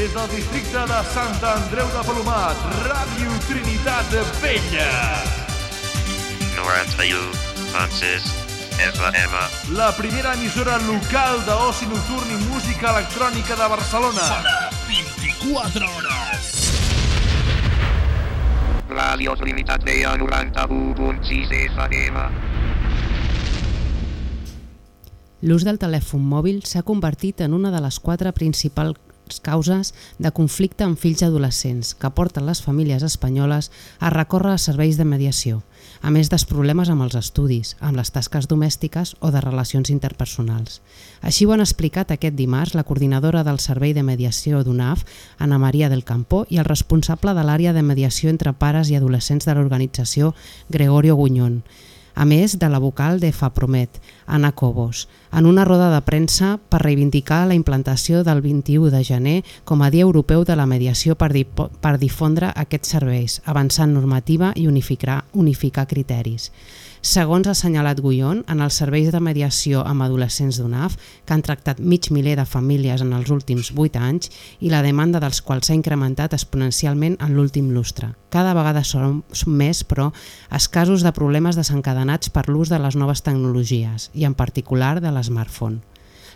des del districte de Sant Andreu de Palomat, Ràdio Trinitat Vella. 91.6 FM. La primera emissora local d'oci nocturn i música electrònica de Barcelona. Sona 24 hores. Ràdio Trinitat Vella 91.6 FM. L'ús del telèfon mòbil s'ha convertit en una de les quatre principals causes de conflicte amb fills adolescents que porten les famílies espanyoles a recórrer a serveis de mediació, a més dels problemes amb els estudis, amb les tasques domèstiques o de relacions interpersonals. Així ho han explicat aquest dimarts la coordinadora del Servei de Mediació d'UNAF, Ana Maria del Campo, i el responsable de l'àrea de mediació entre pares i adolescents de l'organització, Gregorio Gunyón a més de la vocal de FAPROMET, Anna Cobos, en una roda de premsa per reivindicar la implantació del 21 de gener com a Dia Europeu de la Mediació per, per difondre aquests serveis, avançant normativa i unificar, unificar criteris. Segons ha assenyalat Guion, en els serveis de mediació amb adolescents d'UNAF, que han tractat mig miler de famílies en els últims 8 anys i la demanda dels quals s'ha incrementat exponencialment en l'últim lustre. Cada vegada són més, però, escasos de problemes desencadenats per l'ús de les noves tecnologies i en particular de l'smartphone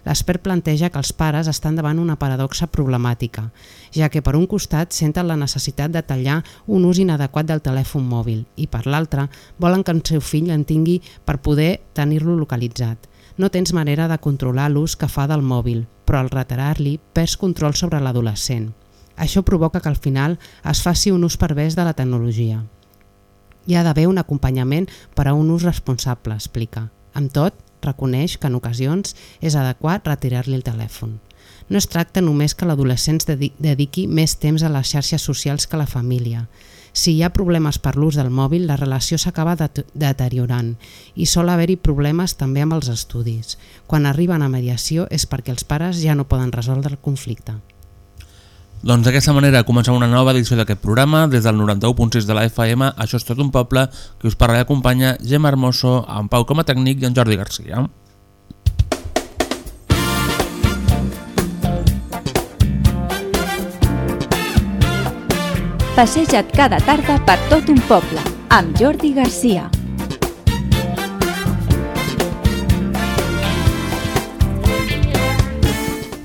l'expert planteja que els pares estan davant una paradoxa problemàtica, ja que per un costat senten la necessitat de tallar un ús inadequat del telèfon mòbil i per l'altre volen que el seu fill en tingui per poder tenir-lo localitzat. No tens manera de controlar l'ús que fa del mòbil, però al retirar-li perds control sobre l'adolescent. Això provoca que al final es faci un ús pervers de la tecnologia. Hi ha d'haver un acompanyament per a un ús responsable, explica. Amb tot, reconeix que en ocasions és adequat retirar-li el telèfon. No es tracta només que l'adolescent dediqui més temps a les xarxes socials que a la família. Si hi ha problemes per l'ús del mòbil, la relació s'acaba deteriorant i sol haver-hi problemes també amb els estudis. Quan arriben a mediació és perquè els pares ja no poden resoldre el conflicte. Doncs d'aquesta manera comencem una nova edició d'aquest programa. Des del 91.6 de la FM, això és tot un poble, que us parla i acompanya Gemma Hermoso, en Pau com a tècnic i en Jordi Garcia. Passeja't cada tarda per tot un poble, amb Jordi Garcia.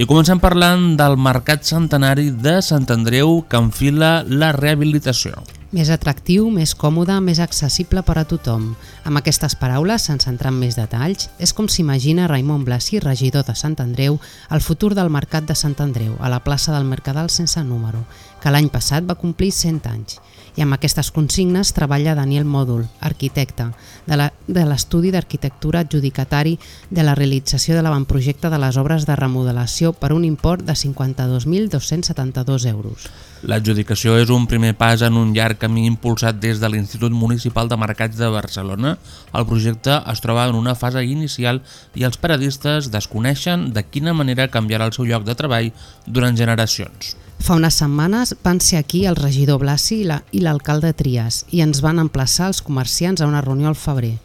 I comencem parlant del Mercat Centenari de Sant Andreu que enfila la rehabilitació. Més atractiu, més còmode, més accessible per a tothom. Amb aquestes paraules, sense entrar en més detalls, és com s'imagina Raimon Blasi, regidor de Sant Andreu, el futur del Mercat de Sant Andreu, a la plaça del Mercadal sense número, que l'any passat va complir 100 anys i amb aquestes consignes treballa Daniel Mòdul, arquitecte, de l'estudi d'arquitectura adjudicatari de la realització de l'avantprojecte de les obres de remodelació per un import de 52.272 euros. L'adjudicació és un primer pas en un llarg camí impulsat des de l'Institut Municipal de Mercats de Barcelona. El projecte es troba en una fase inicial i els paradistes desconeixen de quina manera canviarà el seu lloc de treball durant generacions. Fa unes setmanes van ser aquí el regidor Blasi i l'alcalde Trias i ens van emplaçar els comerciants a una reunió al febrer.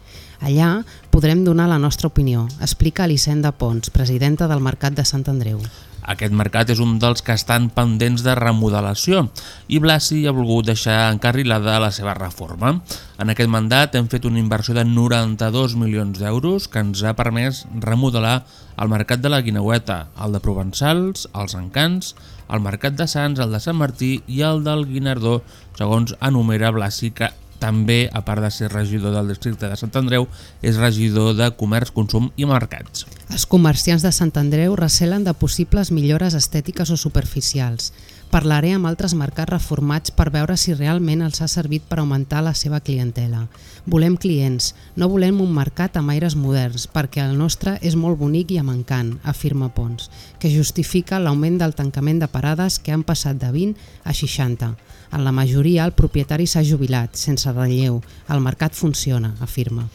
Allà podrem donar la nostra opinió, explica Elisenda Pons, presidenta del Mercat de Sant Andreu. Aquest mercat és un dels que estan pendents de remodelació i Blasi ha volgut deixar encarrilada la seva reforma. En aquest mandat hem fet una inversió de 92 milions d'euros que ens ha permès remodelar el mercat de la Guineueta, el de Provençals, els Encants, el mercat de Sants, el de Sant Martí i el del Guinardó, segons enumera Blasi, que també, a part de ser regidor del districte de Sant Andreu, és regidor de Comerç, Consum i Mercats. Els comerciants de Sant Andreu recelen de possibles millores estètiques o superficials. Parlaré amb altres mercats reformats per veure si realment els ha servit per augmentar la seva clientela. Volem clients, no volem un mercat amb aires moderns, perquè el nostre és molt bonic i amb encant, afirma Pons, que justifica l'augment del tancament de parades que han passat de 20 a 60. En la majoria el propietari s'ha jubilat, sense relleu. El mercat funciona, afirma.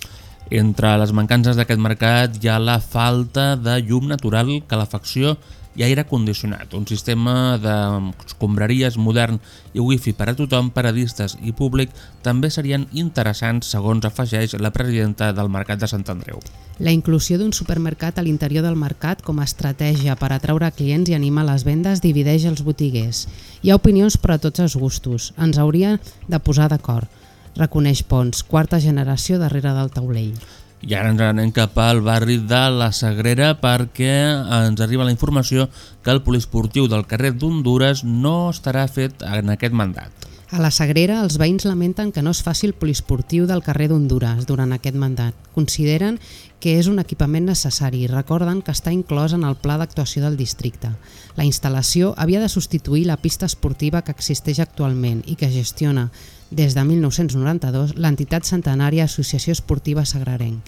Entre les mancances d'aquest mercat hi ha la falta de llum natural, calefacció i aire condicionat, un sistema d'escombraries modern i wifi per a tothom, paradistes i públic també serien interessants, segons afegeix la presidenta del Mercat de Sant Andreu. La inclusió d'un supermercat a l'interior del mercat com a estratègia per atraure clients i animar les vendes divideix els botiguers. Hi ha opinions per a tots els gustos. Ens hauria de posar d'acord. Reconeix Pons, quarta generació darrere del taulell. I ara ens anem cap al barri de la Sagrera perquè ens arriba la informació que el poliesportiu del carrer d'Honduras no estarà fet en aquest mandat. A la Sagrera, els veïns lamenten que no es faci el poliesportiu del carrer d'Honduras durant aquest mandat. Consideren que és un equipament necessari i recorden que està inclòs en el pla d'actuació del districte. La instal·lació havia de substituir la pista esportiva que existeix actualment i que gestiona des de 1992 l'entitat centenària Associació Esportiva Sagrarenc.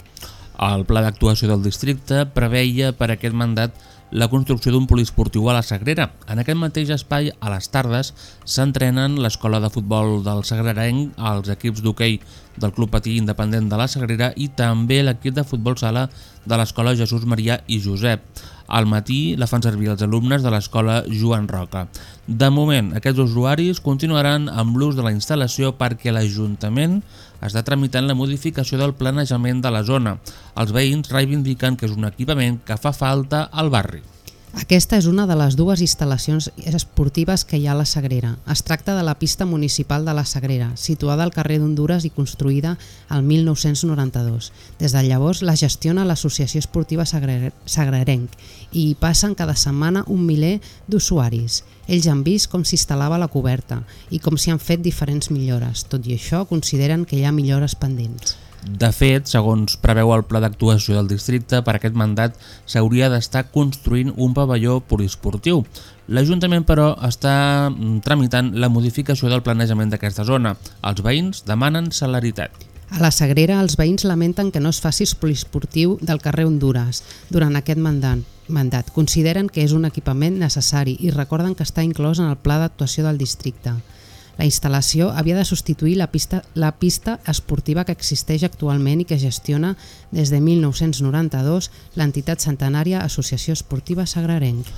El pla d'actuació del districte preveia per aquest mandat la construcció d'un poliesportiu a la Sagrera. En aquest mateix espai, a les tardes, s'entrenen l'escola de futbol del Sagrarenc, els equips d'hoquei del Club Patí Independent de la Sagrera i també l'equip de futbol sala de l'escola Jesús Maria i Josep. Al matí la fan servir els alumnes de l'escola Joan Roca. De moment, aquests usuaris continuaran amb l'ús de la instal·lació perquè l'Ajuntament està tramitant la modificació del planejament de la zona. Els veïns reivindiquen que és un equipament que fa falta al barri. Aquesta és una de les dues instal·lacions esportives que hi ha a la Sagrera. Es tracta de la pista municipal de la Sagrera, situada al carrer d'Honduras i construïda al 1992. Des de llavors la gestiona l'Associació Esportiva Sagrarenc i hi passen cada setmana un miler d'usuaris. Ells han vist com s'instal·lava la coberta i com s'hi han fet diferents millores. Tot i això, consideren que hi ha millores pendents. De fet, segons preveu el pla d'actuació del districte, per aquest mandat s'hauria d'estar construint un pavelló poliesportiu. L'Ajuntament, però, està tramitant la modificació del planejament d'aquesta zona. Els veïns demanen celeritat. A la Sagrera, els veïns lamenten que no es faci poliesportiu del carrer Honduras durant aquest mandat. mandat. Consideren que és un equipament necessari i recorden que està inclòs en el pla d'actuació del districte. La instal·lació havia de substituir la pista, la pista esportiva que existeix actualment i que gestiona des de 1992 l'entitat centenària Associació Esportiva Sagrarenc.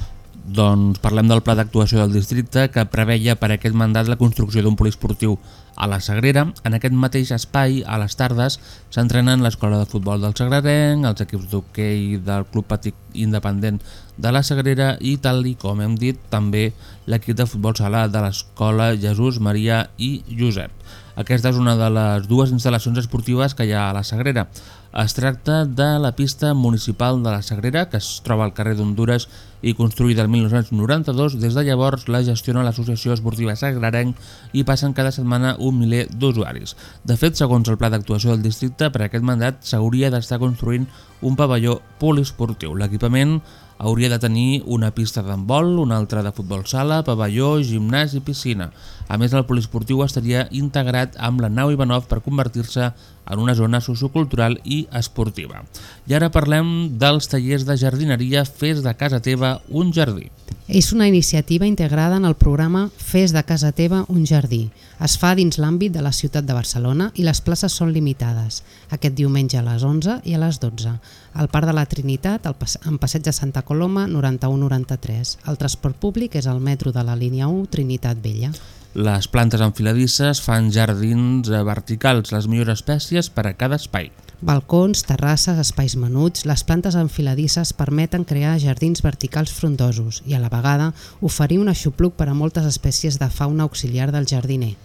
Doncs parlem del pla d'actuació del districte que preveia per aquest mandat la construcció d'un poliesportiu a la Sagrera. En aquest mateix espai, a les tardes, s'entrenen l'escola de futbol del Sagrarenc, els equips d'hoquei del Club Patic Independent de la Sagrera i, tal i com hem dit, també l'equip de futbol sala de l'escola Jesús, Maria i Josep. Aquesta és una de les dues instal·lacions esportives que hi ha a la Sagrera. Es tracta de la pista municipal de la Sagrera, que es troba al carrer d'Honduras i construïda el 1992. Des de llavors la gestiona l'Associació Esportiva Sagrarenc i passen cada setmana un miler d'usuaris. De fet, segons el pla d'actuació del districte, per aquest mandat s'hauria d'estar construint un pavelló poliesportiu. L'equipament hauria de tenir una pista d'handbol, una altra de futbol sala, pavelló, gimnàs i piscina. A més, el poliesportiu estaria integrat amb la nau Ivanov per convertir-se en una zona sociocultural i esportiva. I ara parlem dels tallers de jardineria Fes de casa teva un jardí. És una iniciativa integrada en el programa Fes de casa teva un jardí. Es fa dins l'àmbit de la ciutat de Barcelona i les places són limitades. Aquest diumenge a les 11 i a les 12. Al Parc de la Trinitat, en Passeig de Santa Coloma, 91-93. El transport públic és el metro de la línia 1 Trinitat Vella. Les plantes enfiladisses fan jardins verticals, les millors espècies per a cada espai. Balcons, terrasses, espais menuts, les plantes enfiladisses permeten crear jardins verticals frondosos i a la vegada oferir un aixopluc per a moltes espècies de fauna auxiliar del jardiner.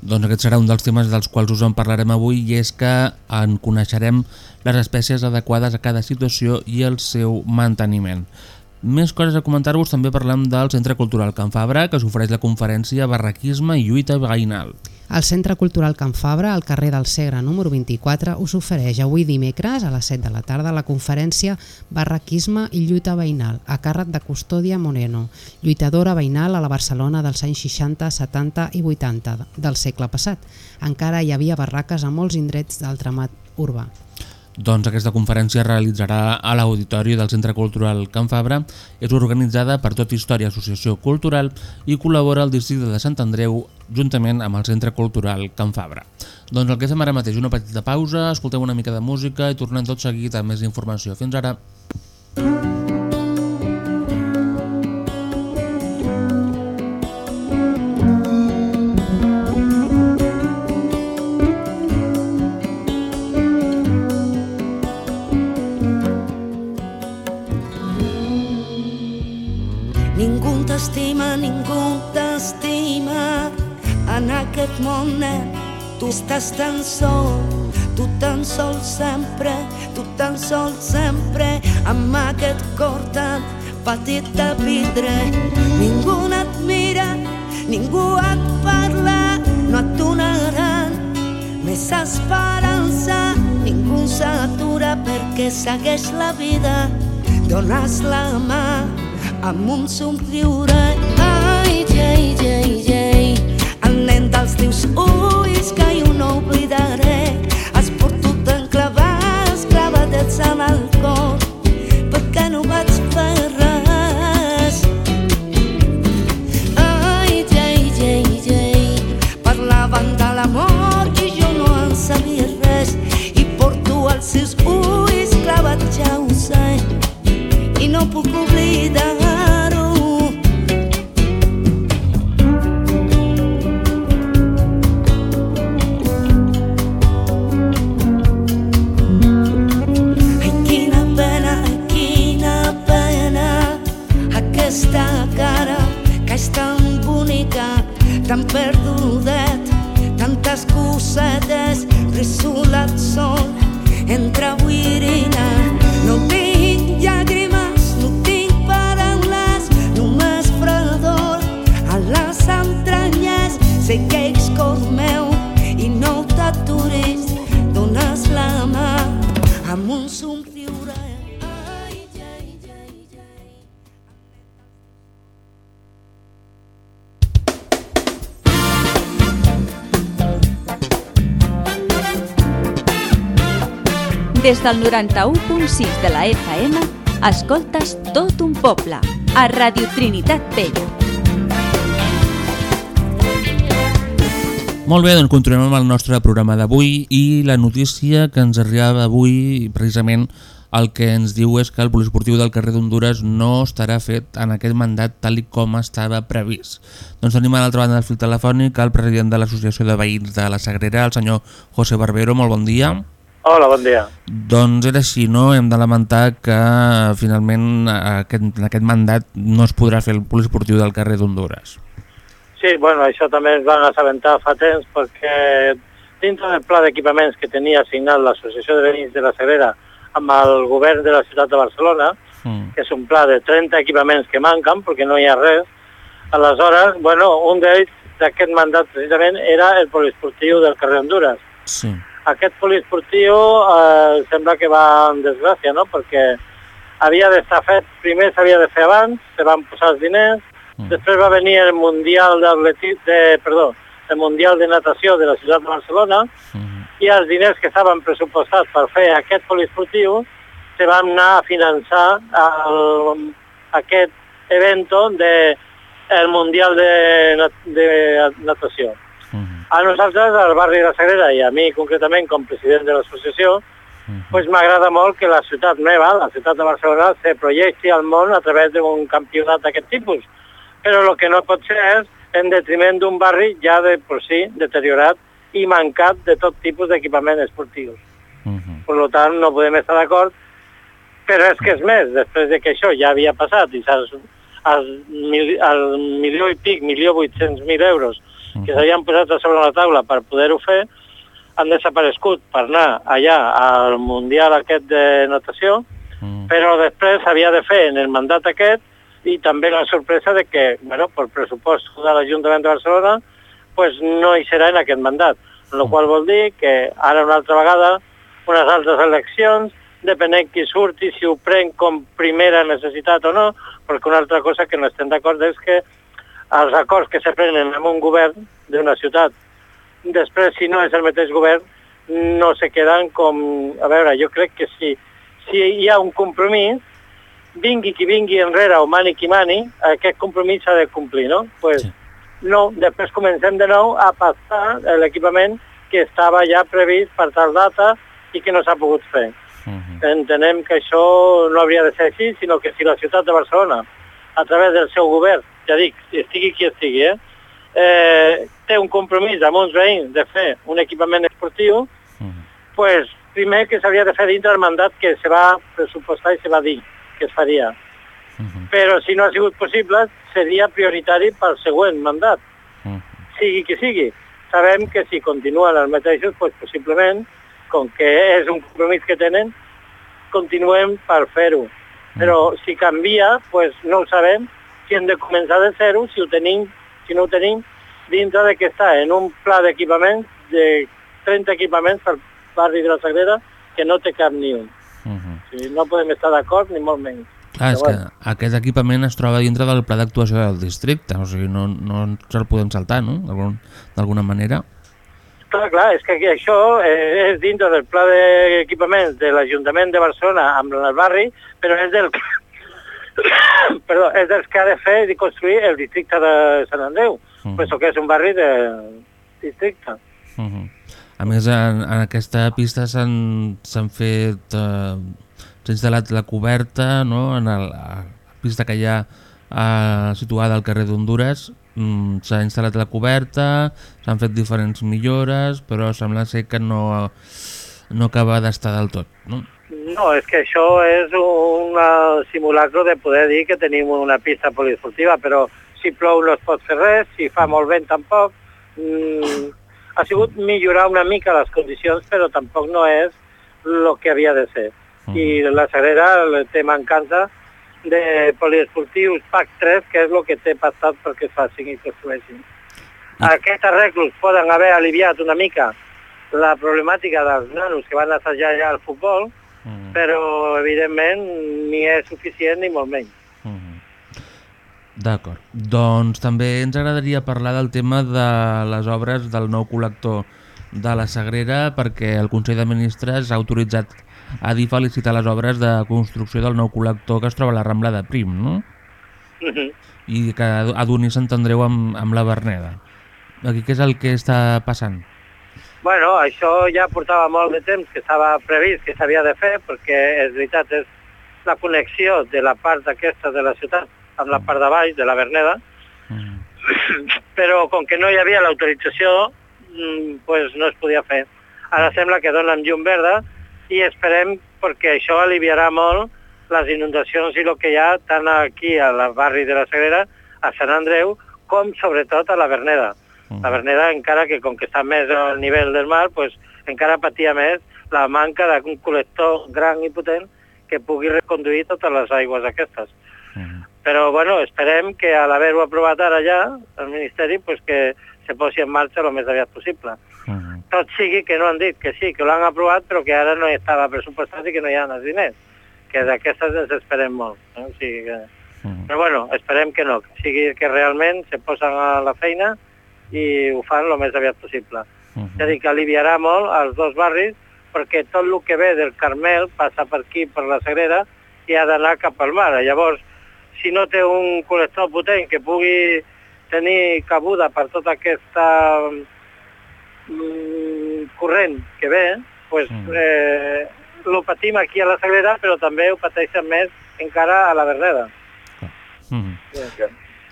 Doncs aquest serà un dels temes dels quals us en parlarem avui i és que en coneixerem les espècies adequades a cada situació i el seu manteniment. Més coses a comentar-vos, també parlem del Centre Cultural Can Fabra, que s'ofereix la conferència Barraquisme i lluita veïnal. El Centre Cultural Can Fabra, al carrer del Segre número 24, us ofereix avui dimecres a les 7 de la tarda la conferència Barraquisme i lluita veïnal, a càrrec de Custòdia Moreno, lluitadora veïnal a la Barcelona dels anys 60, 70 i 80 del segle passat. Encara hi havia barraques a molts indrets del tramat urbà. Doncs aquesta conferència es realitzarà a l'Auditori del Centre Cultural Can Fabra. És organitzada per Tot Història Associació Cultural i col·labora el districte de Sant Andreu juntament amb el Centre Cultural Can Fabra. Doncs el que fem ara mateix, una petita pausa, escoltem una mica de música i tornem tot seguit amb més informació. Fins ara! Ningú t'estima, ningú t'estima en aquest món, nen. Tu estàs tan sol, tu tan sol sempre, tu tan sol sempre, amb aquest cor tan petit de vidre. Ningú no et mira, ningú et parla, no et donaran més esperança. Ningú s'atura perquè segueix la vida. Dones la mà amb un somriure. Ai, jai, jai, jai. El nen dels teus ulls que jo no oblidaré. Has portat enclavats, clavadets en el cor, Des del 91.6 de la FM, escoltes tot un poble, a Radio Trinitat Vella. Molt bé, doncs continuem amb el nostre programa d'avui i la notícia que ens arribava avui, precisament el que ens diu és que el poliesportiu del carrer d'Honduras no estarà fet en aquest mandat tal i com estava previst. Doncs tenim a l'altra banda del fil telefònic el president de l'Associació de Veïns de la Sagrera, el senyor José Barbero, molt bon dia. Hola, bon dia. Doncs era així, no? Hem de lamentar que finalment aquest, en aquest mandat no es podrà fer el poliesportiu del carrer d'Honduras. Sí, bueno, això també ens van assabentar fa temps perquè dintre del pla d'equipaments que tenia assignat l'Associació de Veïns de la Sagrera amb el govern de la ciutat de Barcelona, Mm. que és un pla de 30 equipaments que manquen perquè no hi ha res, aleshores, bueno, un d'ells d'aquest mandat precisament era el poliesportiu del carrer Honduras. Sí. Aquest poliesportiu eh, sembla que va en desgràcia, no?, perquè havia d'estar fet, primer s'havia de fer abans, se van posar els diners, Mm. després va venir el Mundial de, perdó, el Mundial de Natació de la ciutat de Barcelona, Mm. i els diners que estaven pressupostats per fer aquest poliesportiu se van anar a finançar el, aquest evento de el Mundial de, de Natació. Mm. A nosaltres, al barri de la Sagrera, i a mi concretament com president de l'associació, Mm. pues m'agrada molt que la ciutat meva, la ciutat de Barcelona, se projecti al món a través d'un campionat d'aquest tipus. Però el que no pot ser és en detriment d'un barri ja de per si deteriorat i mancat de tot tipus d'equipament esportius. Mm. Per tant, no podem estar d'acord, però és que és més, després de que això ja havia passat i mil, el milió i pic, milió vuit-cents mil euros que s'havien posat a sobre la taula per poder-ho fer, han desaparegut per anar allà al Mundial aquest de natació, Mm. però després s'havia de fer en el mandat aquest i també la sorpresa de que, bueno, per pressupost de l'Ajuntament de Barcelona, pues no hi serà en aquest mandat. El qual vol dir que ara una altra vegada, unes altres eleccions, depenent qui surti, si ho pren com primera necessitat o no, perquè una altra cosa que no estem d'acord és que els acords que se prenen amb un govern d'una ciutat, després, si no és el mateix govern, no se queden com... A veure, jo crec que si, si hi ha un compromís, vingui qui vingui enrere o mani qui mani, aquest compromís s'ha de complir, no? Pues, Sí. no, després comencem de nou a passar l'equipament que estava ja previst per tal data i que no s'ha pogut fer. Mm. Entenem que això no hauria de ser així, sinó que si la ciutat de Barcelona, a través del seu govern, ja dic, estigui qui estigui, eh, eh, té un compromís amb uns veïns de fer un equipament esportiu, Mm. pues, primer que s'havia de fer dintre del mandat que se va pressupostar i se va dir que es faria. però si no ha sigut possible seria prioritari pel següent mandat, sigui qui sigui. Sabem que si continuen els mateixos, doncs possiblement, com que és un compromís que tenen, continuem per fer-ho. Però si canvia, doncs no ho sabem, si hem de començar de zero, si ho tenim, si no ho tenim, dintre de que està en un pla d'equipaments de 30 equipaments per barri de la Sagrera que no té cap ni un. Uh -huh. O sigui, no podem estar d'acord ni molt menys. Clar, és Però que aquest equipament es troba dintre del pla d'actuació del districte, o sigui, no, no ens el podem saltar, no?, D'algun- d'alguna manera. Clar, clar, és que aquí això eh, és dintre del pla d'equipaments de l'Ajuntament de Barcelona amb el barri, però és del perdó, és dels que ha de fer i construir el districte de Sant Andreu, Mhm. mm. que és un barri de districte. Uh -huh. A més, en, en aquesta pista s'han fet... Eh, s'ha instal·lat la coberta, no?, en el, la pista que hi ha eh, situada al carrer d'Honduras, mm, s'ha instal·lat la coberta, s'han fet diferents millores, però sembla ser que no, no acaba d'estar del tot, no? No, és que això és un uh, simulacro de poder dir que tenim una pista poliesportiva, però si plou no es pot fer res, si fa molt vent tampoc. Mm, ha sigut millorar una mica les condicions, però tampoc no és el que havia de ser. I la Sagrera té mancança de poliesportius PAC 3, que és el que té passat perquè es facin i construeixin. Aquests arreglos poden haver aliviat una mica la problemàtica dels nanos que van assajar ja al futbol, Mm. però evidentment ni és suficient ni molt menys. D'acord. Doncs també ens agradaria parlar del tema de les obres del nou col·lector de la Sagrera perquè el Consell de Ministres ha autoritzat a DIF a licitar les obres de construcció del nou col·lector que es troba a la Rambla de Prim, no? Mhm. I que adoni Sant Andreu amb, amb la Berneda. Aquí què és el que està passant? Bueno, això ja portava molt de temps que estava previst que s'havia de fer, perquè és veritat, és la connexió de la part aquesta de la ciutat amb la part de baix, de la Berneda, però com que no hi havia l'autorització, mm, pues no es podia fer. Ara sembla que donen llum verda i esperem perquè això aliviarà molt les inundacions i el que hi ha tant aquí al barri de la Sagrera, a Sant Andreu, com sobretot a la Berneda. La Berneda, encara que com que està més al nivell del mar, pues, encara patia més la manca d'un col·lector gran i potent que pugui reconduir totes les aigües aquestes. Però bueno, esperem que a l'haver-ho aprovat ara ja, el Ministeri, pues, que se posi en marxa el més aviat possible. Tot sigui que no han dit que sí, que l'han aprovat, però que ara no estava pressupostat i que no hi ha els diners. Que d'aquestes ens esperem molt. Eh? O sigui que... Però bueno, esperem que no, que sigui que realment se posen a la feina i ho fan el més aviat possible. És a dir, que aliviarà molt els dos barris perquè tot el que ve del Carmel passa per aquí, per la Sagrera, i ha d'anar cap al mar. Llavors, si no té un col·lector potent que pugui tenir cabuda per tota aquesta mm, corrent que ve, pues, eh, lo patim aquí a la Sagrera, però també ho pateixen més encara a la Berneda. Mm.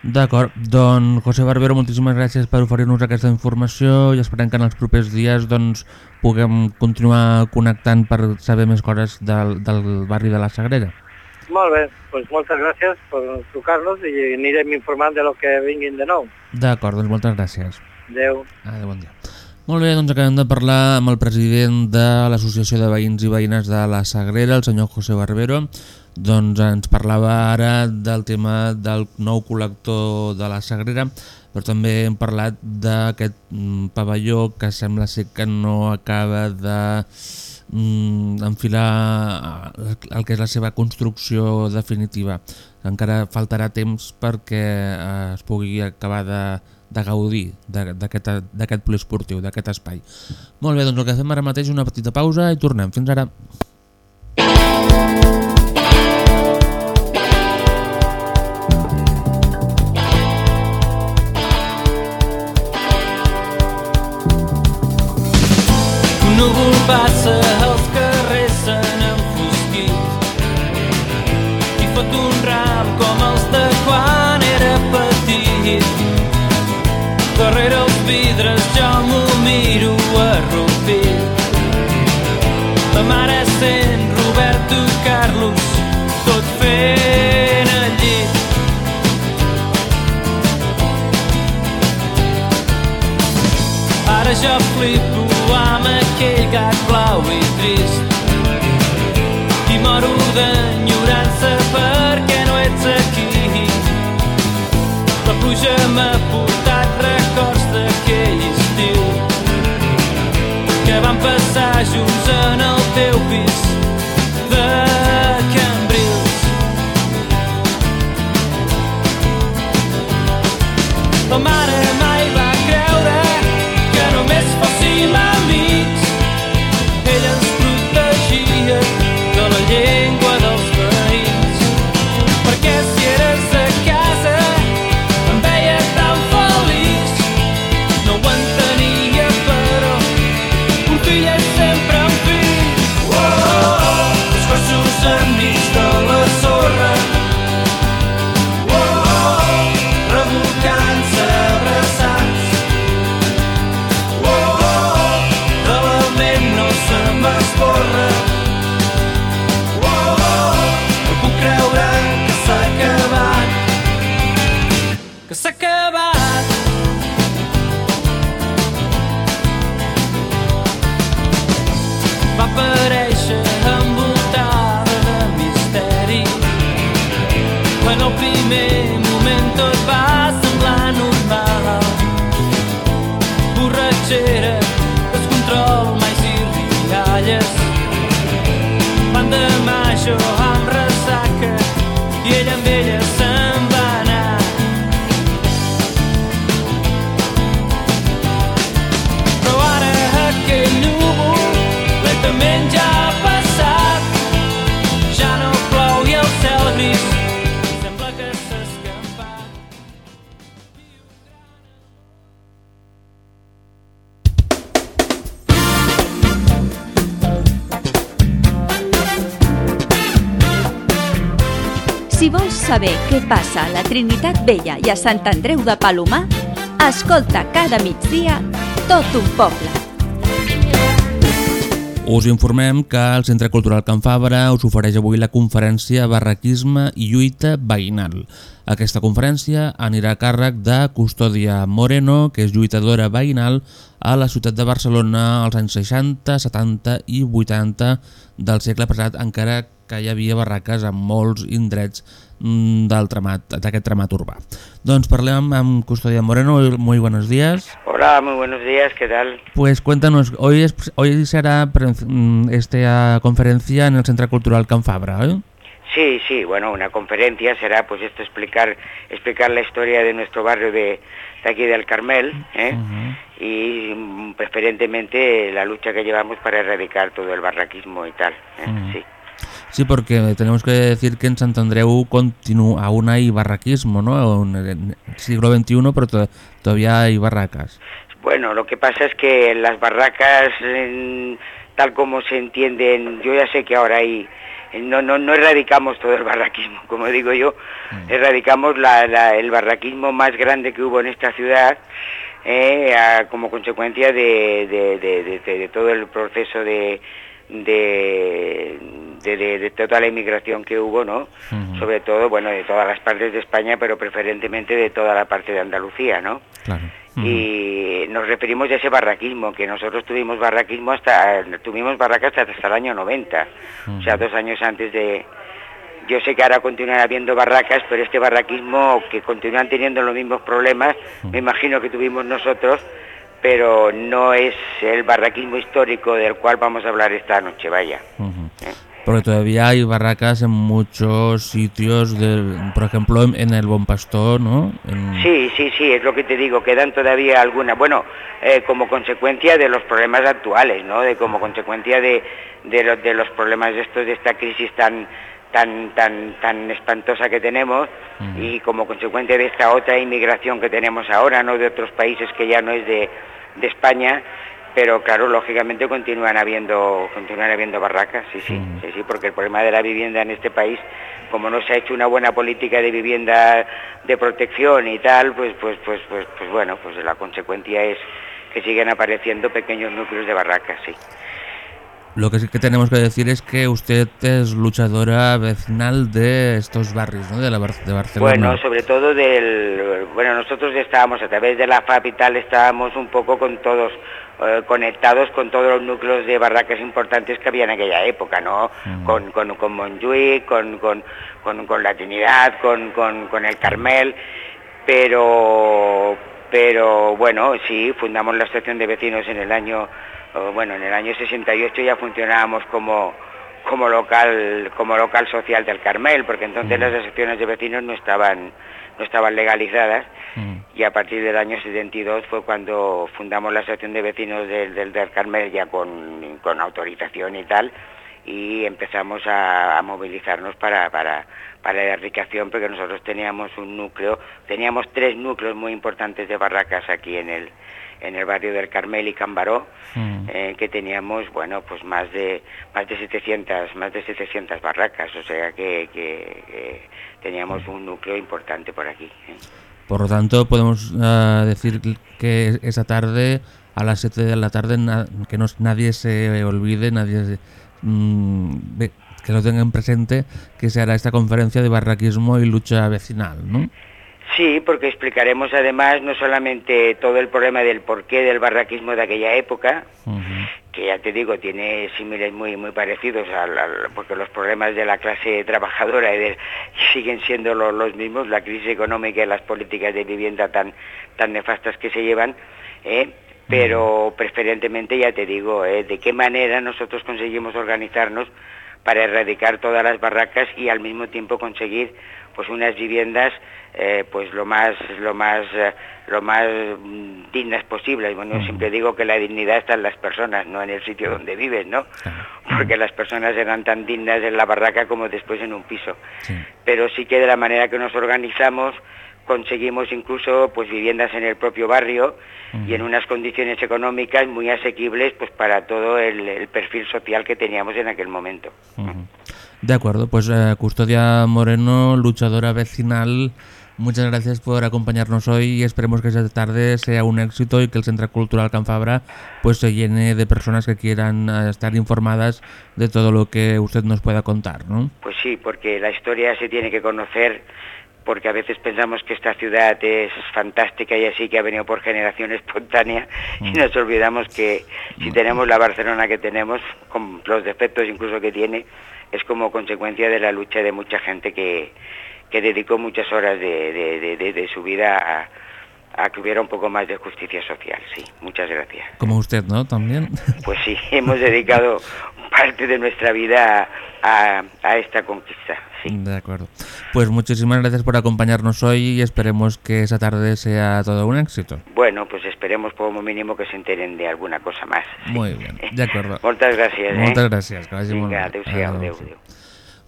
D'acord, doncs José Barbero, moltíssimes gràcies per oferir-nos aquesta informació i esperem que en els propers dies doncs, puguem continuar connectant per saber més coses del, del barri de la Sagrera. Molt bé, doncs moltes gràcies per trucar-nos i anirem informant de lo que vinguin de nou. D'acord, doncs moltes gràcies. Adéu. Adéu, bon dia. Molt bé, doncs acabem de parlar amb el president de l'Associació de Veïns i Veïnes de la Sagrera, el senyor José Barbero. Doncs ens parlava ara del tema del nou col·lector de la Sagrera, però també hem parlat d'aquest mm, pavelló que sembla ser que no acaba de mm, enfilar eh, el que és la seva construcció definitiva. Encara faltarà temps perquè eh, es pugui acabar de, de gaudir d'aquest poliesportiu, d'aquest espai. Molt bé, doncs el que fem ara mateix una petita pausa i tornem. Fins ara. Un jo flipo amb aquell gat blau i trist i moro d'enyorança perquè no ets aquí. La pluja m'ha saber què passa a la Trinitat Vella i a Sant Andreu de Palomar, escolta cada migdia tot un poble. Us informem que el Centre Cultural Can Fabra us ofereix avui la conferència Barraquisme i lluita veïnal. Aquesta conferència anirà a càrrec de Custòdia Moreno, que és lluitadora veïnal a la ciutat de Barcelona als anys 60, 70 i 80 del segle passat, encara que hi havia barraques en molts indrets del tramat- d'aquest tramat urbà. Doncs parlem amb Custòdia Moreno. Muy buenos días. Hola, muy buenos días, ¿qué tal? Pues cuéntanos, hoy, es, hoy será mm, esta conferencia en el Centro Cultural Can Fabra, ¿eh? Sí, sí, bueno, una conferencia será pues esto explicar explicar la historia de nuestro barrio de, de aquí del Carmel ¿eh? y mm, preferentemente la lucha que llevamos para erradicar todo el barraquismo y tal. ¿eh? Ujú. Sí. Sí, porque tenemos que decir que en Sant Andreu continúa, aún hay barraquismo, ¿no? En el siglo XXI, pero to- todavía hay barracas. Bueno, lo que pasa es que las barracas, mm, tal como se entienden, yo ya sé que ahora hay, no, no, no erradicamos todo el barraquismo, como digo yo, erradicamos la- la- el barraquismo más grande que hubo en esta ciudad eh, a- como consecuencia de- de todo el proceso de, de, de- de- de toda la inmigración que hubo, ¿no? Sobre todo, bueno, de todas las partes de España, pero preferentemente de toda la parte de Andalucía, ¿no? Claro. y nos referimos a ese barraquismo, que nosotros tuvimos barraquismo hasta, tuvimos barracas hasta, hasta el año 90, o sea, dos años antes de... Yo sé que ahora continúan habiendo barracas, pero este barraquismo que continúan teniendo los mismos problemas, me imagino que tuvimos nosotros, pero no es el barraquismo histórico del cual vamos a hablar esta noche, vaya. Porque todavía hay barracas en muchos sitios, del, por ejemplo, en, el Bon Pastor, ¿no? En- Sí, sí, sí, es lo que te digo, quedan todavía algunas, bueno, eh, como consecuencia de los problemas actuales, ¿no? De como consecuencia de, de, de los problemas estos, de esta crisis tan tan tan tan espantosa que tenemos y como consecuencia de esta otra inmigración que tenemos ahora, ¿no? De otros países que ya no es de, de España, pero claro, lógicamente continúan habiendo continúan habiendo barracas, sí, sí, sí, sí, porque el problema de la vivienda en este país, como no se ha hecho una buena política de vivienda de protección y tal, pues pues pues pues pues bueno, pues la consecuencia es que siguen apareciendo pequeños núcleos de barracas, sí. Lo que sí que tenemos que decir es que usted es luchadora vecinal de estos barrios, ¿no? De, la, Bar- de Barcelona. Bueno, sobre todo del... Bueno, nosotros estábamos, a través de la capital, estábamos un poco con todos eh, conectados con todos los núcleos de barracas importantes que había en aquella época, ¿no? Mm. Con, con, con Montjuïc, con, con, con, la Trinidad, con, con, con el Carmel, pero, pero bueno, sí, fundamos la estación de vecinos en el año, eh, bueno, en el año 68 ya funcionábamos como, como local, como local social del Carmel, porque entonces las asociaciones de vecinos no estaban, no estaban legalizadas y a partir del año 72 fue cuando fundamos la asociación de vecinos del, del, del Carmel ya con, con autorización y tal y empezamos a, a movilizarnos para, para, para la erradicación porque nosotros teníamos un núcleo, teníamos tres núcleos muy importantes de barracas aquí en el, en el barrio del Carmel y Cambaró, eh, que teníamos, bueno, pues más de más de 700, más de 700 barracas, o sea que, que- que teníamos un núcleo importante por aquí. ¿eh? Por lo tanto, podemos eh, decir que esa tarde, a las 7 de la tarde, que no, nadie se olvide, nadie se- mm, ve- que lo tengan presente, que se hará esta conferencia de barraquismo y lucha vecinal, ¿no? Sí, porque explicaremos además no solamente todo el problema del porqué del barraquismo de aquella época, que ya te digo, tiene símiles muy muy parecidos, al, al- porque los problemas de la clase trabajadora y de- siguen siendo lo- los mismos, la crisis económica y las políticas de vivienda tan, tan nefastas que se llevan, ¿eh? pero preferentemente, ya te digo, ¿eh? de qué manera nosotros conseguimos organizarnos para erradicar todas las barracas y al mismo tiempo conseguir pues unas viviendas eh, pues lo más lo más eh, lo más mm, dignas posibles. Bueno siempre digo que la dignidad está en las personas no en el sitio donde vives no porque las personas eran tan dignas en la barraca como después en un piso. Pero sí que de la manera que nos organizamos conseguimos incluso pues viviendas en el propio barrio y en unas condiciones económicas muy asequibles pues para todo el, el perfil social que teníamos en aquel momento. De acuerdo, pues eh, Custodia Moreno, luchadora vecinal, muchas gracias por acompañarnos hoy y esperemos que esta tarde sea un éxito y que el Centro Cultural Can Fabra pues se llene de personas que quieran eh, estar informadas de todo lo que usted nos pueda contar, ¿no? Pues sí, porque la historia se tiene que conocer, porque a veces pensamos que esta ciudad es fantástica y así que ha venido por generación espontánea y nos olvidamos que si tenemos la Barcelona que tenemos, con los defectos incluso que tiene, es como consecuencia de la lucha de mucha gente que, que dedicó muchas horas de, de- de- de- su vida a, a que hubiera un poco más de justicia social. Sí, muchas gracias. Como usted, ¿no? También. Pues sí, hemos dedicado parte de nuestra vida a, a esta conquista. De acuerdo. Pues muchísimas gracias por acompañarnos hoy y esperemos que esa tarde sea todo un éxito. Bueno, pues esperemos como mínimo que se enteren de alguna cosa más. Muy bien, de acuerdo. Moltes gràcies, eh? Vinga, Adéu. adéu, adéu.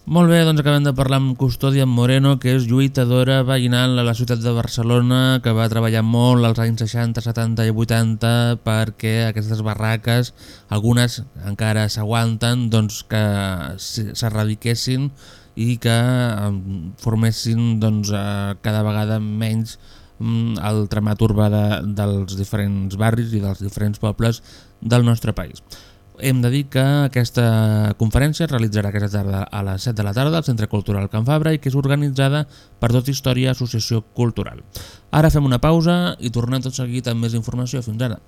Molt bé, doncs acabem de parlar amb Custòdia Moreno, que és lluitadora veïnal a la ciutat de Barcelona, que va treballar molt als anys 60, 70 i 80 perquè aquestes barraques, algunes encara s'aguanten, doncs que s'erradiquessin i que formessin doncs, eh, cada vegada menys mm, el tramat urbà de, dels diferents barris i dels diferents pobles del nostre país. Hem de dir que aquesta conferència es realitzarà aquesta tarda a les 7 de la tarda al Centre Cultural Can Fabra i que és organitzada per Tot Història Associació Cultural. Ara fem una pausa i tornem tot seguit amb més informació. Fins ara.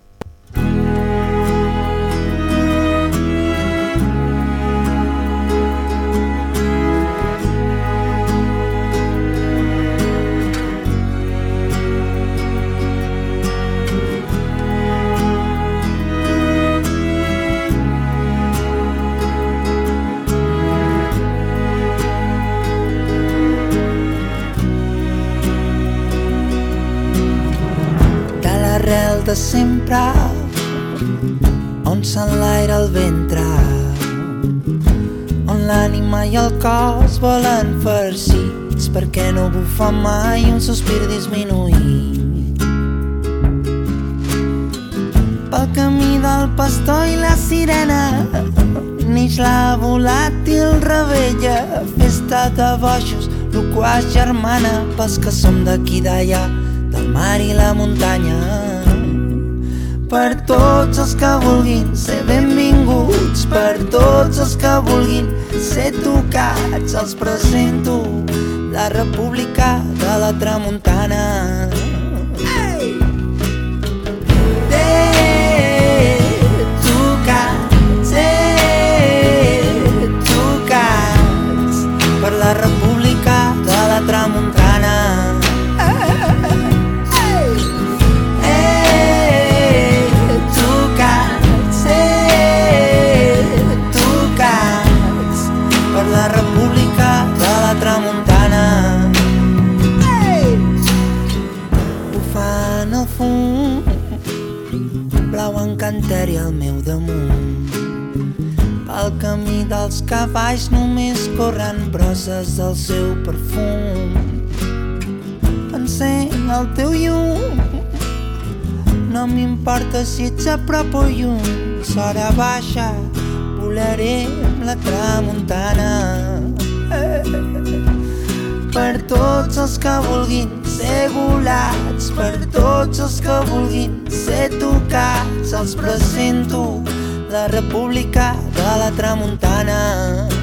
Volen farcits perquè no bufa mai un sospir disminuït. Pel camí del pastor i la sirena neix la volàtil rebella festa de bojos loquaç germana pels que som d'aquí d'allà del mar i la muntanya. Per tots els que vulguin ser benvinguts per tots els que vulguin ser tocats els presento la república de la tramuntana hey! Té tocats, té tocats per la república en el fum blau encanteri al meu damunt. Pel camí dels cavalls només corren broses del seu perfum. Encén el teu llum. No m'importa si ets a prop o llum s'hora baixa volaré amb la tramuntana. Eh, eh, eh. eh. Per tots els que vulguin ser volats, per tots els que vulguin ser tocats, els presento la República de la Tramuntana.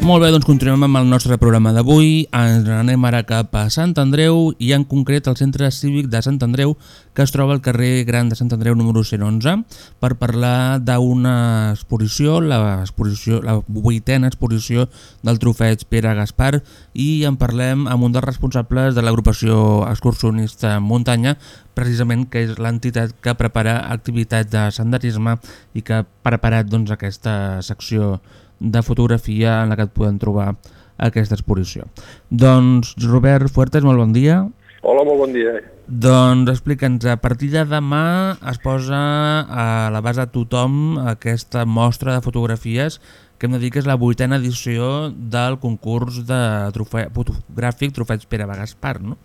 Molt bé, doncs continuem amb el nostre programa d'avui. Ens anem ara cap a Sant Andreu i en concret al Centre Cívic de Sant Andreu que es troba al carrer Gran de Sant Andreu número 111 per parlar d'una exposició, la, exposició, la vuitena exposició del trofeig Pere Gaspar i en parlem amb un dels responsables de l'agrupació excursionista Muntanya precisament que és l'entitat que prepara activitats de senderisme i que ha preparat doncs, aquesta secció de fotografia en la que et podem trobar aquesta exposició. Doncs Robert Fuertes, molt bon dia. Hola, molt bon dia. Doncs explica'ns, a partir de demà es posa a l'abast de tothom aquesta mostra de fotografies que hem de dir que és la vuitena edició del concurs de trofe fotogràfic Trofeig Pere Gaspar, no?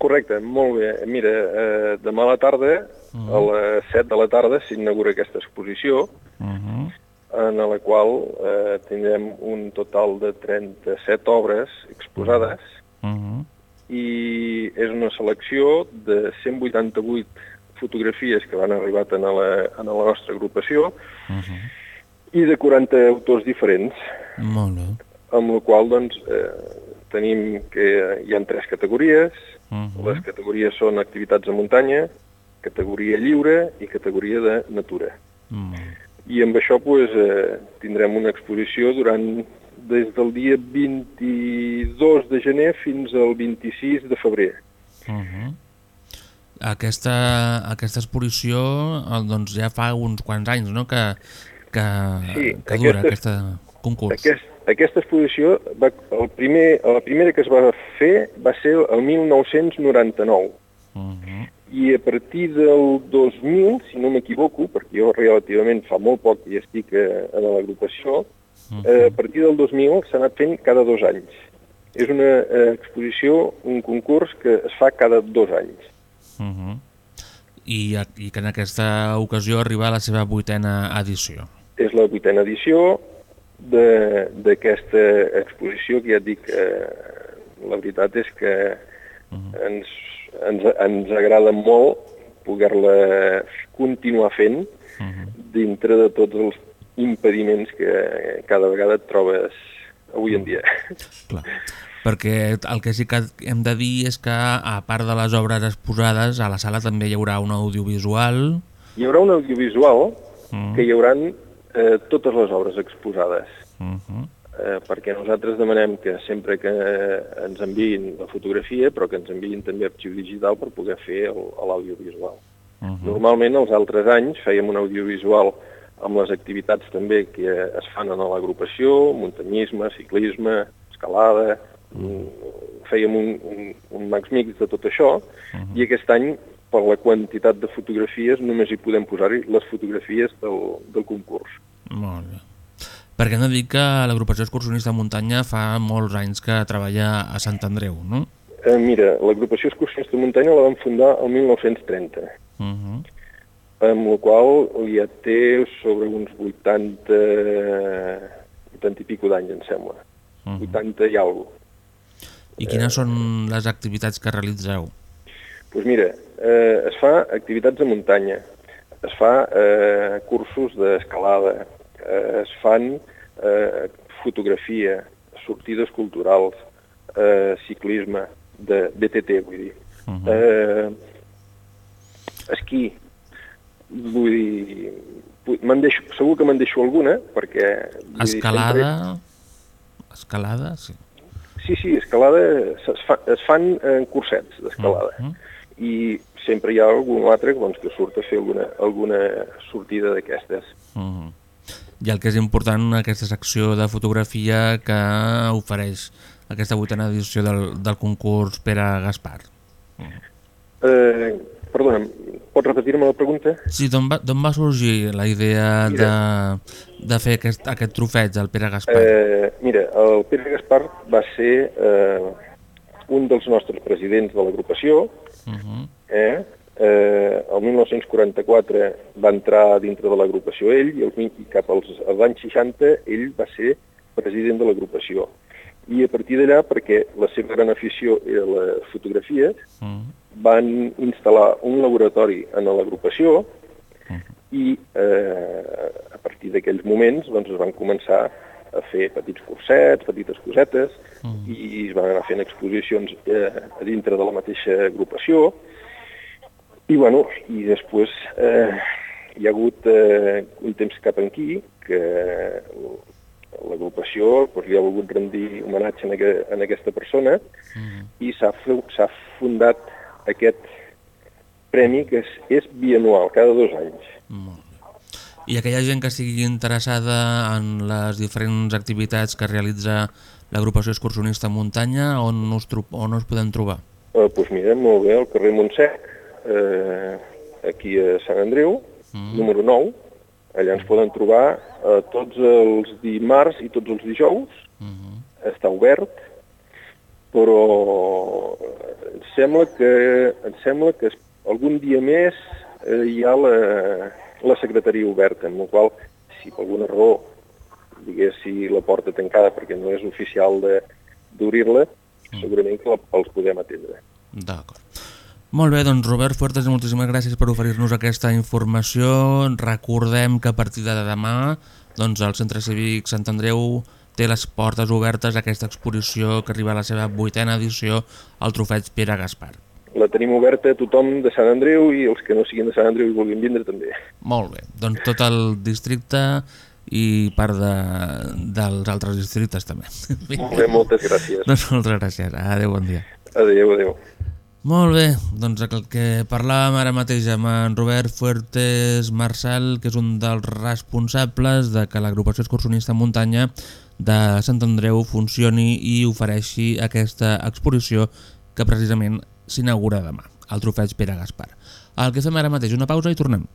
Correcte, molt bé. Mira, eh, demà a la tarda, uh -huh. a les 7 de la tarda, s'inaugura aquesta exposició, Uh -huh. En la qual eh, tindrem un total de 37 obres exposades Uh -huh. i és una selecció de 188 fotografies que van arribar en la, en la nostra agrupació Uh -huh. i de 40 autors diferents, Molt bé. amb la qual doncs, eh, tenim que hi ha tres categories, Uh -huh. Les categories són activitats a muntanya, categoria lliure i categoria de natura. Mm. I amb això pues, eh, tindrem una exposició durant des del dia 22 de gener fins al 26 de febrer. Uh -huh. Aquesta, aquesta exposició doncs ja fa uns quants anys no? que, que, Sí, que dura aquest concurs. Aquest, aquesta exposició, va, el primer, la primera que es va fer va ser el 1999. Uh -huh. I a partir del 2000, si no m'equivoco, perquè jo relativament fa molt poc que hi estic eh, en l'agrupació, eh, a partir del 2000 s'ha anat fent cada dos anys. És una eh, exposició, un concurs que es fa cada dos anys. Uh -huh. I, I que en aquesta ocasió arriba a la seva vuitena edició. És la vuitena edició de- d'aquesta exposició que ja et dic, eh, la veritat és que ens, ens, ens agrada molt poder-la continuar fent dintre de tots els impediments que cada vegada et trobes avui en dia. Clar. Perquè el que sí que hem de dir és que, a part de les obres exposades, a la sala també hi haurà un audiovisual. Hi haurà un audiovisual Mm. que hi hauran eh, totes les obres exposades. Uh -huh. Eh, perquè nosaltres demanem que sempre que eh, ens enviïn la fotografia, però que ens enviïn també arxiu digital per poder fer l'audiovisual. Uh -huh. Normalment, els altres anys, fèiem un audiovisual amb les activitats també que es fan en l'agrupació, muntanyisme, ciclisme, escalada, mm. fèiem un, un, un max mix de tot això, uh -huh. i aquest any, per la quantitat de fotografies, només hi podem posar-hi les fotografies del, del concurs. Molt bé. Perquè no dic que l'agrupació excursionista de muntanya fa molts anys que treballa a Sant Andreu, no? Eh, mira, l'agrupació excursionista de muntanya la vam fundar el 1930. Uh -huh amb la qual ja té sobre uns 80, 80 i pico d'anys, em sembla. Uh -huh. 80 i alguna I quines eh, són les activitats que realitzeu? Doncs pues mira, eh, es fa activitats de muntanya, es fa eh, cursos d'escalada, eh, es fan eh, fotografia, sortides culturals, eh, ciclisme, de BTT, vull dir, uh -huh. eh, esquí, vull dir, deixo, segur que me'n deixo alguna, perquè... Escalada... Dir, sempre... Escalada, sí. Sí, sí, escalada es, fa, es fan en cursets d'escalada. Uh -huh. I sempre hi ha algun altre doncs, que surt a fer alguna, alguna sortida d'aquestes. Uh -huh. I el que és important, aquesta secció de fotografia que ofereix aquesta vuitena edició del, del concurs Pere Gaspar. Uh -huh. eh, perdona'm, Pots repetir-me la pregunta? Sí, d'on va, va sorgir la idea mira, de, de fer aquest, aquest trofeig al Pere Gaspar? Eh, mira, el Pere Gaspar va ser eh, un dels nostres presidents de l'agrupació. Uh -huh. eh, eh, el 1944 va entrar dintre de l'agrupació ell i, el, i cap als, als anys 60 ell va ser president de l'agrupació. I a partir d'allà, perquè la seva gran afició era les fotografies, uh -huh van instal·lar un laboratori en l'agrupació i eh, a partir d'aquells moments doncs, es van començar a fer petits cursets, petites cosetes, mm. i es van anar fent exposicions eh, a dintre de la mateixa agrupació. I, bueno, i després eh, hi ha hagut eh, un temps cap aquí que l'agrupació doncs, li ha volgut rendir homenatge en, aqu en aquesta persona mm. i s'ha fundat aquest premi que és, és bianual, cada dos anys. Molt bé. I aquella gent que estigui interessada en les diferents activitats que realitza l'agrupació excursionista muntanya, on us, on us podem trobar? Eh, doncs pues mira, molt bé, al carrer Montsec, eh, aquí a Sant Andreu, mm. número 9, allà ens poden trobar eh, tots els dimarts i tots els dijous, mm -hmm. està obert, però em sembla que, em sembla que algun dia més eh, hi ha la, la secretaria oberta, amb la qual, si per alguna raó digués si la porta tancada perquè no és oficial d'obrir-la, mm. segurament que la, els podem atendre. D'acord. Molt bé, doncs Robert Fuertes, moltíssimes gràcies per oferir-nos aquesta informació. Recordem que a partir de demà doncs, el Centre Cívic Sant Andreu té les portes obertes a aquesta exposició que arriba a la seva vuitena edició al trofeig Pere Gaspar. La tenim oberta a tothom de Sant Andreu i els que no siguin de Sant Andreu i vulguin vindre també. Molt bé, doncs tot el districte i part de, dels altres districtes també. Molt bé, moltes gràcies. Doncs moltes gràcies. Adéu, bon dia. Adéu, adéu. Molt bé, doncs el que parlàvem ara mateix amb en Robert Fuertes Marçal, que és un dels responsables de que l'agrupació excursionista muntanya de Sant Andreu funcioni i ofereixi aquesta exposició que precisament s'inaugura demà, el trofeig Pere Gaspar. El que fem ara mateix, una pausa i tornem.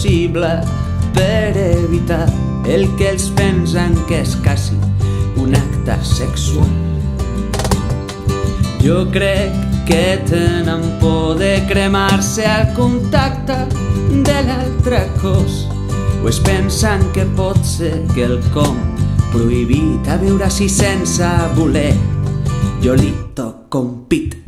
Possible per evitar el que els pensen que és quasi un acte sexual. Jo crec que tenen por de cremar-se al contacte de l'altre cos o es pensen que pot ser que el com prohibit a veure si sense voler jo li toco un pit.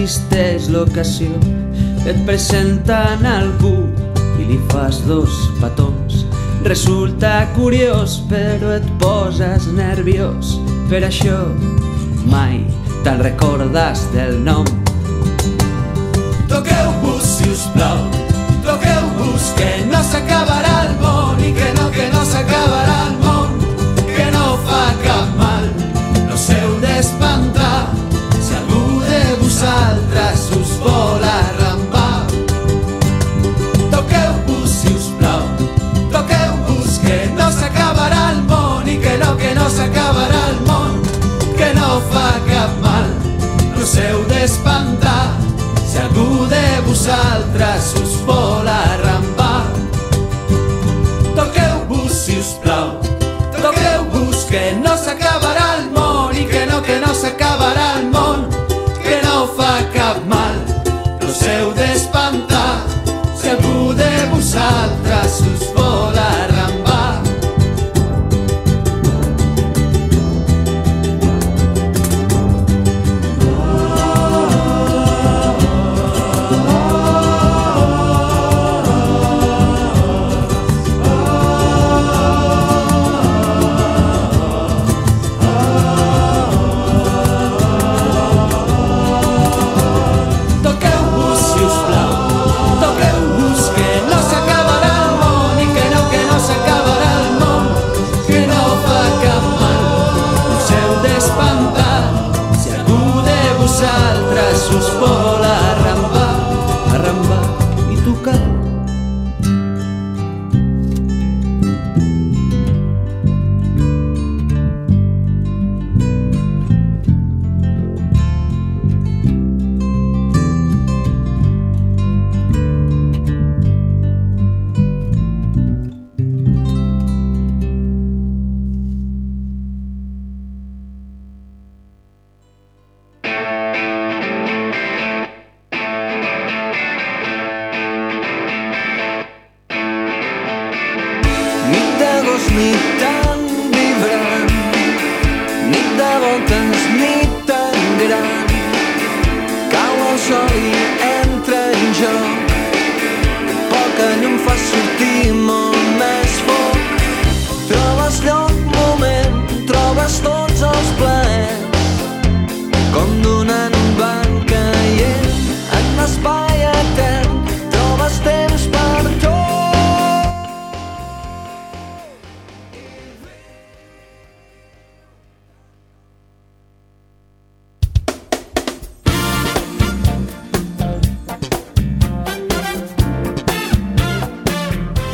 Existeix l'ocasió, et presenten algú i li fas dos petons. Resulta curiós, però et poses nerviós. Per això mai te'n recordes del nom. Toqueu-vos, si us plau, toqueu-vos, que no s'acabarà el món i que no, que no s'acabarà el món, seu d'espantar, si algú de vosaltres us vol arrampar. Toqueu-vos, si us toqueu-vos, que no s'acabarà el món i que no, que no s'acabarà el món,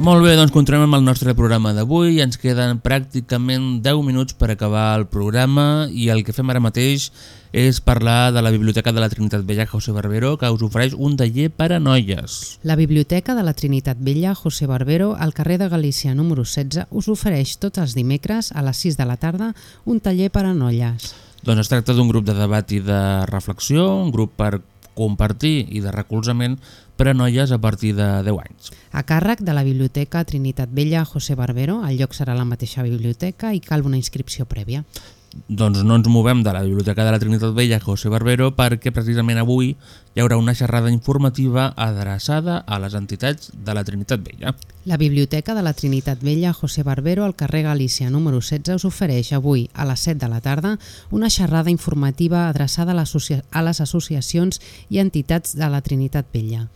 Molt bé, doncs continuem amb el nostre programa d'avui. Ens queden pràcticament 10 minuts per acabar el programa i el que fem ara mateix és parlar de la Biblioteca de la Trinitat Vella José Barbero que us ofereix un taller per a noies. La Biblioteca de la Trinitat Vella José Barbero al carrer de Galícia número 16 us ofereix tots els dimecres a les 6 de la tarda un taller per a noies. Doncs es tracta d'un grup de debat i de reflexió, un grup per compartir i de recolzament per a noies a partir de 10 anys. A càrrec de la Biblioteca Trinitat Vella José Barbero, el lloc serà la mateixa biblioteca i cal una inscripció prèvia. Doncs no ens movem de la Biblioteca de la Trinitat Vella José Barbero perquè precisament avui hi haurà una xerrada informativa adreçada a les entitats de la Trinitat Vella. La Biblioteca de la Trinitat Vella José Barbero al carrer Galícia número 16 us ofereix avui a les 7 de la tarda una xerrada informativa adreçada a, a les associacions i entitats de la Trinitat Vella.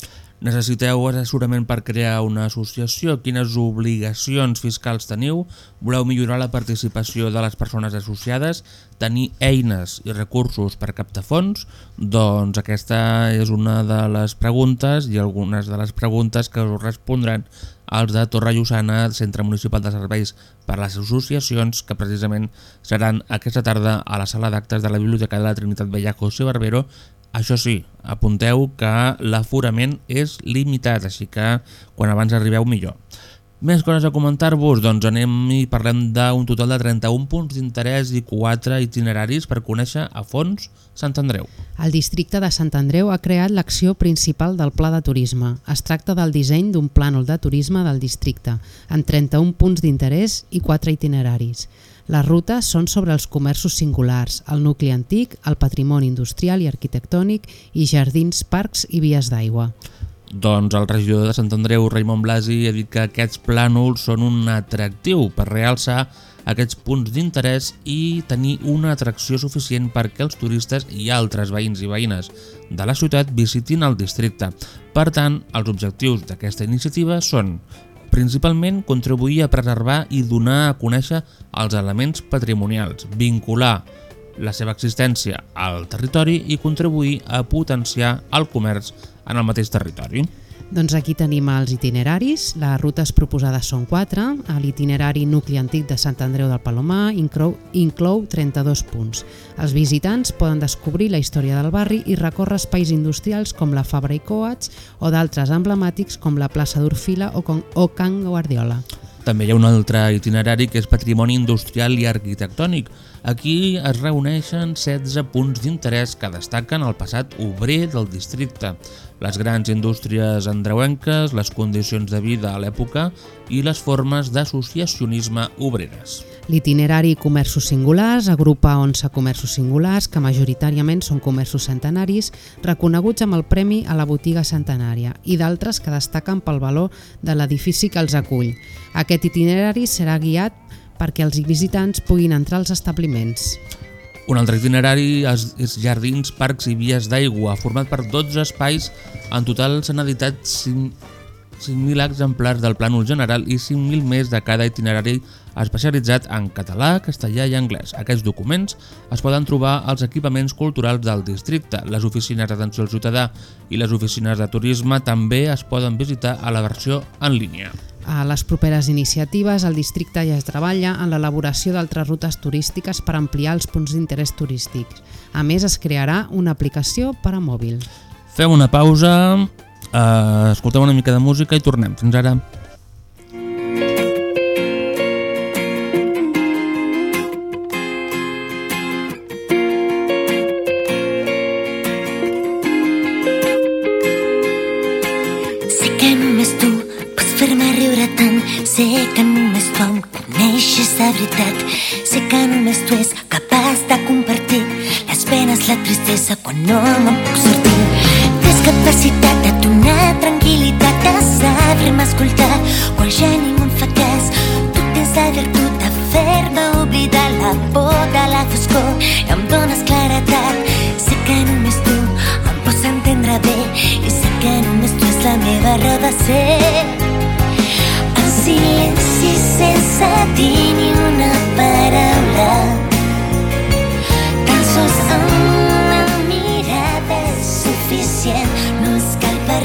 Necessiteu assessorament per crear una associació? Quines obligacions fiscals teniu? Voleu millorar la participació de les persones associades? Tenir eines i recursos per captar fons? Doncs aquesta és una de les preguntes i algunes de les preguntes que us respondran els de Torre Llussana, Centre Municipal de Serveis per a les Associacions, que precisament seran aquesta tarda a la sala d'actes de la Biblioteca de la Trinitat Vella José Barbero. Això sí, apunteu que l'aforament és limitat, així que quan abans arribeu millor. Més coses a comentar-vos? Doncs anem i parlem d'un total de 31 punts d'interès i 4 itineraris per conèixer a fons Sant Andreu. El districte de Sant Andreu ha creat l'acció principal del Pla de Turisme. Es tracta del disseny d'un plànol de turisme del districte, amb 31 punts d'interès i 4 itineraris. Les rutes són sobre els comerços singulars, el nucli antic, el patrimoni industrial i arquitectònic i jardins, parcs i vies d'aigua. Doncs el regidor de Sant Andreu, Raimon Blasi, ha dit que aquests plànols són un atractiu per realçar aquests punts d'interès i tenir una atracció suficient perquè els turistes i altres veïns i veïnes de la ciutat visitin el districte. Per tant, els objectius d'aquesta iniciativa són principalment contribuir a preservar i donar a conèixer els elements patrimonials, vincular la seva existència al territori i contribuir a potenciar el comerç en el mateix territori. Doncs aquí tenim els itineraris. Les rutes proposades són 4. L'itinerari nucli antic de Sant Andreu del Palomar inclou, inclou 32 punts. Els visitants poden descobrir la història del barri i recórrer espais industrials com la Fabra i Coats o d'altres emblemàtics com la plaça d'Orfila o, com, o Can Guardiola. També hi ha un altre itinerari que és patrimoni industrial i arquitectònic. Aquí es reuneixen 16 punts d'interès que destaquen el passat obrer del districte, les grans indústries andreuenques, les condicions de vida a l'època i les formes d'associacionisme obreres. L'itinerari Comerços Singulars agrupa 11 comerços singulars que majoritàriament són comerços centenaris reconeguts amb el Premi a la Botiga Centenària i d'altres que destaquen pel valor de l'edifici que els acull. Aquest itinerari serà guiat perquè els visitants puguin entrar als establiments. Un altre itinerari és, Jardins, Parcs i Vies d'Aigua, format per 12 espais. En total s'han editat 5.000 exemplars del plànol general i 5.000 més de cada itinerari especialitzat en català, castellà i anglès. Aquests documents es poden trobar als equipaments culturals del districte. Les oficines d'atenció al ciutadà i les oficines de turisme també es poden visitar a la versió en línia. A les properes iniciatives, el districte ja es treballa en l'elaboració d'altres rutes turístiques per ampliar els punts d'interès turístics. A més, es crearà una aplicació per a mòbil. Fem una pausa, eh, escoltem una mica de música i tornem. Fins ara. Sé que només tu pots fer-me riure tant. Sé que només tu em coneixes de veritat. Sé que només tu és capaç de compartir les penes, la tristesa quan no me'n puc sortir. Capacitat de donar tranquil·litat, de saber-me escoltar quan ja ningú em fa cas. Tu tens la virtut de fer-me oblidar la por de la foscor i em dones claretat. Sé que només tu em pots entendre bé i sé que només tu és la meva raó de ser. En silenci sense dir ni una paraula Tan sols amb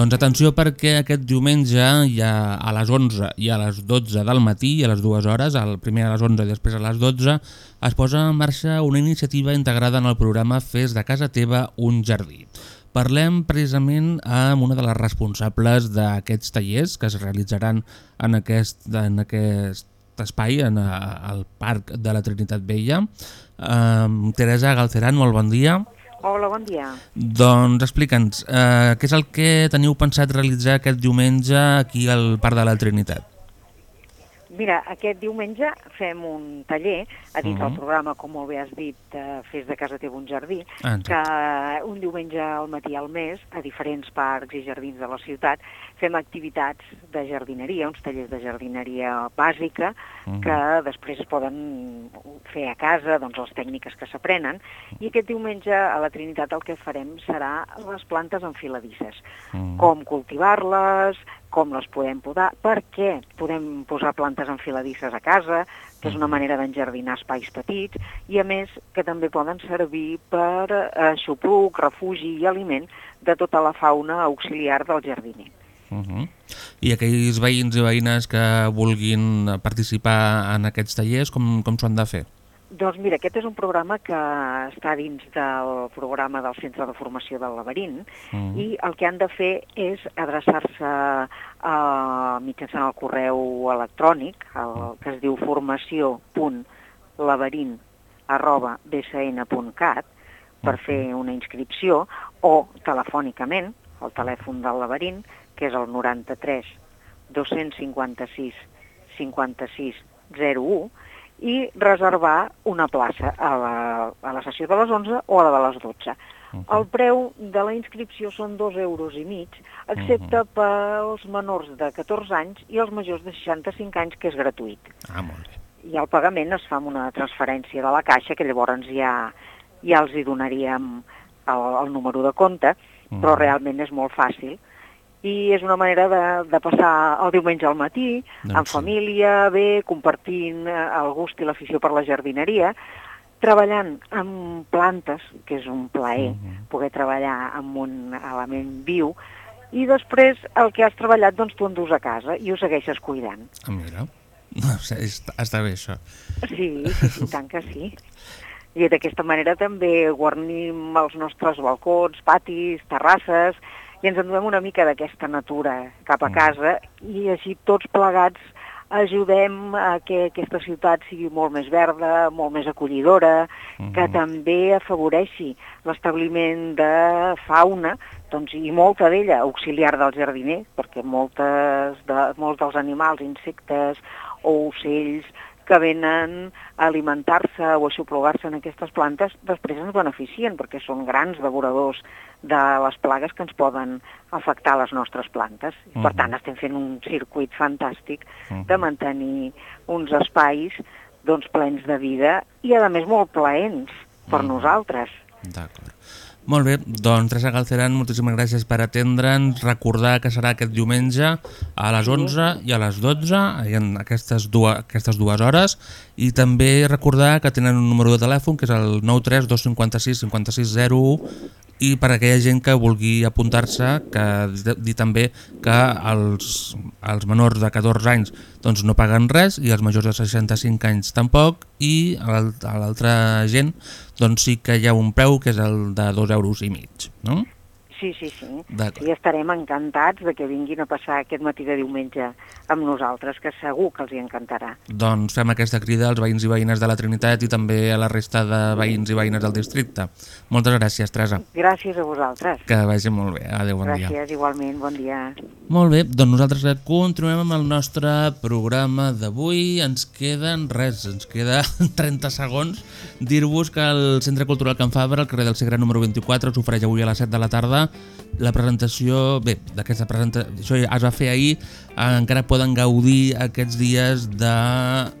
Doncs atenció perquè aquest diumenge ja a les 11 i a les 12 del matí a les dues hores, el primer a les 11 i després a les 12, es posa en marxa una iniciativa integrada en el programa Fes de casa teva un jardí. Parlem precisament amb una de les responsables d'aquests tallers que es realitzaran en aquest, en aquest espai, en el Parc de la Trinitat Vella. Um, Teresa Galceran, molt bon dia. Hola, bon dia. Doncs explica'ns, eh, què és el que teniu pensat realitzar aquest diumenge aquí al Parc de la Trinitat? mira, aquest diumenge fem un taller a dins Mhm. del programa, com molt bé has dit, eh, Fes de casa teva un jardí, Ah, que un diumenge al matí al mes, a diferents parcs i jardins de la ciutat, fem activitats de jardineria, uns tallers de jardineria bàsica, Mhm. que després es poden fer a casa, doncs les tècniques que s'aprenen, i aquest diumenge a la Trinitat el que farem serà les plantes enfiladisses, Mhm. com cultivar-les, com les podem podar, per què podem posar plantes enfiladisses a casa, que és una manera d'enjardinar espais petits, i a més que també poden servir per eh, xupluc, refugi i aliment de tota la fauna auxiliar del jardiner. Uh -huh. I aquells veïns i veïnes que vulguin participar en aquests tallers, com, com s'ho han de fer? Doncs mira, aquest és un programa que està dins del programa del Centre de Formació del Laberint Mhm. i el que han de fer és adreçar-se a, mitjançant el correu electrònic, el, que es diu formació.laberint arroba bsn.cat per fer una inscripció o telefònicament, el telèfon del laberint, que és el 93 256 56 01, i reservar una plaça a la, a la sessió de les 11 o a la de les 12. El preu de la inscripció són dos euros i mig, excepte pels menors de 14 anys i els majors de 65 anys, que és gratuït. Ah, molt bé. I el pagament es fa amb una transferència de la caixa, que llavors ja, ja els hi donaríem el, el número de compte, però realment és molt fàcil. I és una manera de, de passar el diumenge al matí, Doncs en sí. família, bé, compartint eh, el gust i l'afició per la jardineria, treballant amb plantes, que és un plaer poder treballar amb un element viu, i després el que has treballat doncs t'ho endús a casa i ho segueixes cuidant. Ah, mira. No està, està bé això. Sí, sí, sí, tant que sí. I d'aquesta manera també guarnim els nostres balcons, patis, terrasses, i ens enduem una mica d'aquesta natura cap a casa i així tots plegats ajudem a que aquesta ciutat sigui molt més verda, molt més acollidora, que també afavoreixi l'establiment de fauna doncs, i molta d'ella auxiliar del jardiner, perquè moltes de, molts dels animals, insectes o ocells que venen a alimentar-se o a xuplugar-se en aquestes plantes, després ens beneficien, perquè són grans devoradors de les plagues que ens poden afectar les nostres plantes. I, per Mhm. tant, estem fent un circuit fantàstic de mantenir uns espais doncs, plens de vida i, a més, molt plaents per nosaltres. D'acord. Molt bé, doncs Teresa Galceran, moltíssimes gràcies per atendre'ns. Recordar que serà aquest diumenge a les 11 i a les 12, en aquestes dues, aquestes dues hores, i també recordar que tenen un número de telèfon que és el 93 256 5601 i per a aquella gent que vulgui apuntar-se, que dir també que els, els menors de 14 anys doncs no paguen res i els majors de 65 anys tampoc i a l'al- a l'altra gent doncs sí que hi ha un preu que és el de 2 euros i mig, no? Sí, sí, sí. I estarem encantats de que vinguin a passar aquest matí de diumenge amb nosaltres, que segur que els hi encantarà. Doncs fem aquesta crida als veïns i veïnes de la Trinitat i també a la resta de veïns i veïnes del districte. Moltes gràcies, Teresa. Gràcies a vosaltres. Que vagi molt bé. Adéu, bon dia. Gràcies, igualment. Bon dia. Molt bé, doncs nosaltres continuem amb el nostre programa d'avui. Ens queden res, ens queda 30 segons. Dir-vos que el Centre Cultural Can Fabra, al carrer del Segre número 24, us ofereix avui a les 7 de la tarda la presentació, bé, d'aquesta presentació, això es va fer ahir, eh, encara poden gaudir aquests dies de,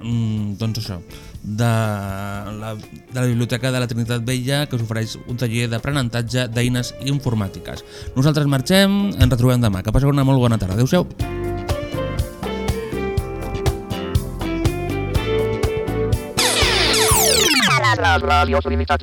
mm, doncs això, de la, de la Biblioteca de la Trinitat Vella que us ofereix un taller d'aprenentatge d'eines informàtiques. Nosaltres marxem, ens retrobem demà. Que passeu una molt bona tarda. Adéu-siau. La Radio Trinitat